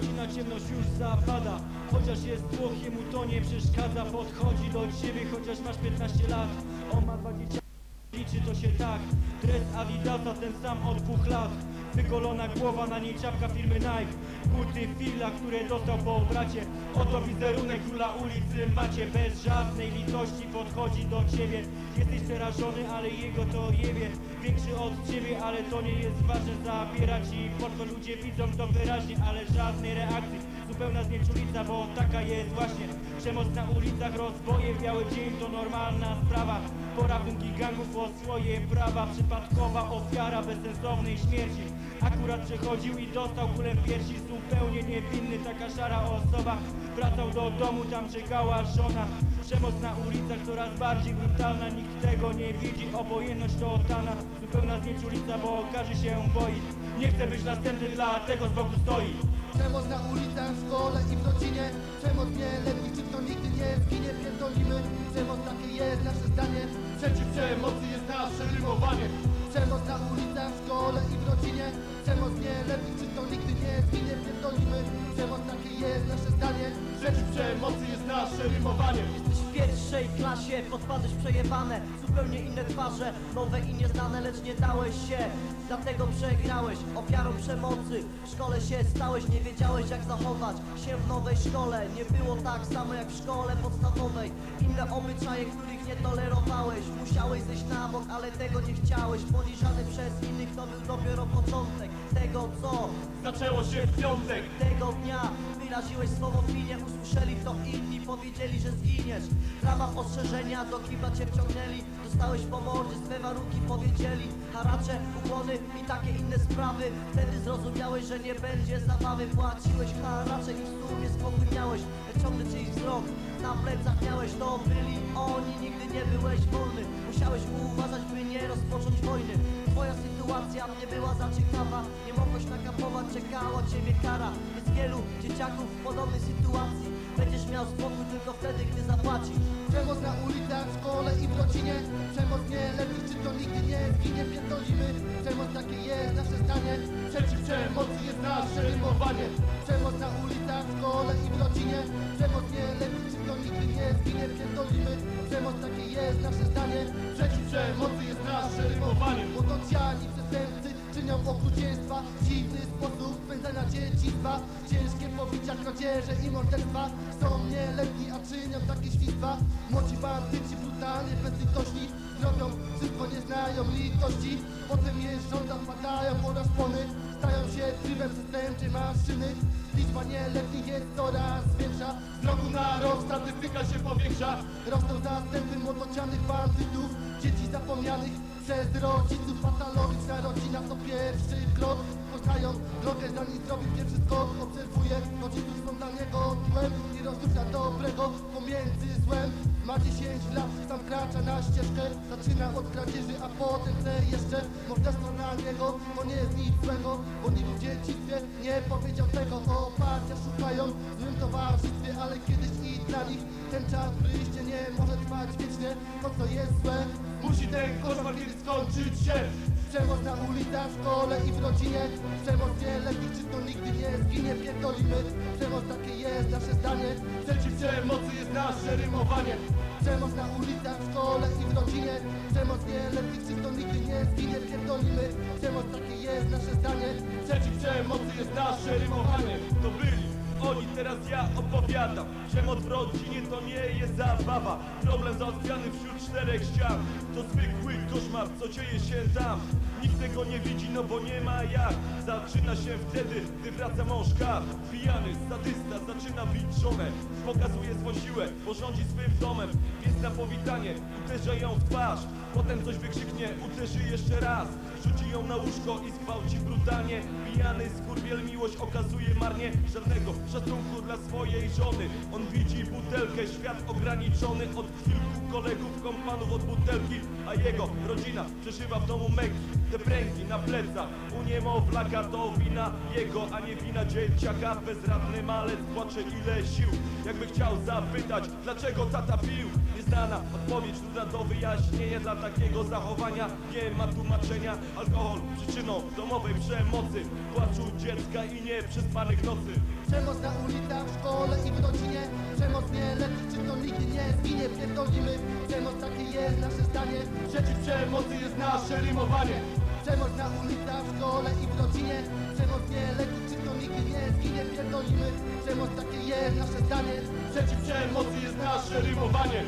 Godzina, ciemność już zapada. Chociaż jest tło, mu to nie przeszkadza. Podchodzi do ciebie, chociaż masz 15 lat. On ma 20 Liczy to się tak. Dres Adidasa, ten sam od dwóch lat Wygolona głowa, na niej czapka firmy Nike. Buty Fila, które dostał po obracie. Oto wizerunek króla ulicy. Macie Bez żadnej litości podchodzi do ciebie. Jesteś przerażony, ale jego to jebie. Większy od ciebie, ale to nie jest ważne. Zabiera ci portfel, ludzie widzą to wyraźnie Ale żadnej reakcji, zupełna znieczulica Bo taka jest właśnie. Przemoc na ulicach, rozboje, biały dzień to normalna sprawa. Porachunki gangów o swoje prawa. Przypadkowa ofiara bezsensownej śmierci Akurat przechodził i dostał kulę w piersi Zupełnie niewinny, taka szara osoba. Wracał do domu, tam czekała żona. Przemoc na ulicach coraz bardziej brutalna Nikt tego nie widzi, obojętność totalna Zupełna znieczulica, bo każdy się boi. Nie chce być następny, dlatego z boku stoi. Przemoc na ulicach, w szkole i w rodzinie. Przemoc nieletnich, czy to nigdy nie zginie Pierdolimy, przemoc Jesteś w pierwszej klasie, podpadłeś przejebane. Zupełnie inne twarze, nowe i nieznane Lecz nie dałeś się, dlatego przegrałeś Ofiarą przemocy, w szkole się stałeś Nie wiedziałeś jak zachować się w nowej szkole. Nie było tak samo jak w szkole podstawowej. Inne obyczaje, których nie tolerowałeś. Musiałeś zejść na bok, ale tego nie chciałeś Poniżany przez innych to był dopiero początek Tego co Zaczęło się w piątek tego dnia. Wyraziłeś swą opinię Usłyszeli to inni, powiedzieli, że zginiesz. W ramach ostrzeżenia do kibla cię wciągnęli Dostałeś po mordzie, swe warunki powiedzieli. Haracze, ukłony i takie inne sprawy. Wtedy zrozumiałeś, że nie będzie zabawy. Płaciłeś haracze i w sumie spokój miałeś ciągle czyjś wzrok na plecach miałeś To byli oni, nigdy nie byłeś wolny. Musiałeś uważać, by nie rozpocząć wojny. Twoja sytuacja nie była za ciekawa. Nie mogłeś nakapować, czekała ciebie kara. Jest wielu dzieciaków w podobnej sytuacji. Będziesz miał spokój tylko wtedy, gdy zapłacisz Przemoc na ulicach, w szkole i w rodzinie. Przemoc nieletnich, czy to nigdy nie zginie. Pierdolimy, Przeciw przemocy jest nasze rymowanie Potencjalni przestępcy czynią okrucieństwa Dziwny sposób spędzania dzieciństwa Ciężkie pobicia, kradzieże i morderstwa. Są nieletni, a czynią takie świństwa. Młodzi bandyci brutalnie bezlitośni Robią wszystko, nie znają litości. Potem jeżdżą, zapadają po szpony Stają się trybem przestępczej maszyny. Liczba nieletnich jest coraz większa. Z roku na rok statystyka się powiększa. Rosną zastępy młodocianych bandytów Dzieci zapomnianych przez rodziców Patologiczna rodzina to pierwszy krok. Poznają drogę, zanim zrobi pierwszy skok. Obserwuje rodziców, są dla niego tłem Nie rozróżnia dobrego pomiędzy złem. Ma 10 lat, sam kracza na ścieżkę. Zaczyna od kradzieży, a potem chce jeszcze. Morderstwo na niego, to nie jest nic złego. Bo nigdy w dzieciństwie nie powiedział tego. Oparcia szukają w złym towarzystwie Ale kiedyś i dla nich ten czas wyjście nie może trwać wiecznie. To co jest złe Musi ten koszmar kiedyś skończyć się. Przemoc na ulicach, w szkole i w rodzinie. Przemoc nieletnich, czy to nigdy nie zginie. Pierdolimy, przemoc takie jest nasze zdanie. Przeciw przemocy jest nasze rymowanie. Przemoc na ulicach, w szkole i w rodzinie. Przemoc nieletnich, czy to nigdy nie zginie. Pierdolimy, przemoc takie jest nasze zdanie. Przeciw przemocy jest nasze rymowanie. To byli oni, teraz ja opowiadam Przemoc w rodzinie to nie jest zabawa. Problem załatwiany wśród czterech ścian. To zwykły koszmar, co dzieje się tam. Nikt tego nie widzi, no bo nie ma jak. Zaczyna się wtedy, gdy wraca mąż kar. Pijany, sadysta, zaczyna bić żonę. Pokazuje swą siłę, porządzi swym domem. Więc na powitanie uderza ją w twarz. Potem coś wykrzyknie, uderzy jeszcze raz Rzuci ją na łóżko i zgwałci brutalnie Pijany skurwiel miłość okazuje marnie. Żadnego szacunku dla swojej żony. On widzi butelkę, świat ograniczony. Od kilku kolegów, kompanów od butelki. A jego rodzina przeżywa w domu męki te pręgi na plecach. U niemowlaka to wina jego, a nie wina dzieciaka. Bezradny malec płacze ile sił. Jakby chciał zapytać, dlaczego tata pił? Nieznana odpowiedź trudna do wyjaśnienia. Dla takiego zachowania nie ma tłumaczenia Alkohol przyczyną domowej przemocy. Płaczu dziecka i nieprzespanych nocy. Przemoc na ulicach, w szkole i w rodzinie. Przemoc nie leci, czy to nigdy nie zginie. Pierdolimy, przemoc takie jest nasze zdanie Przeciw przemocy jest nasze rymowanie. Przemoc na ulicach, w szkole i w rodzinie. Przemoc nie leci, czy to nigdy nie zginie. Pierdolimy, przemoc takie jest nasze zdanie Przeciw przemocy jest nasze rymowanie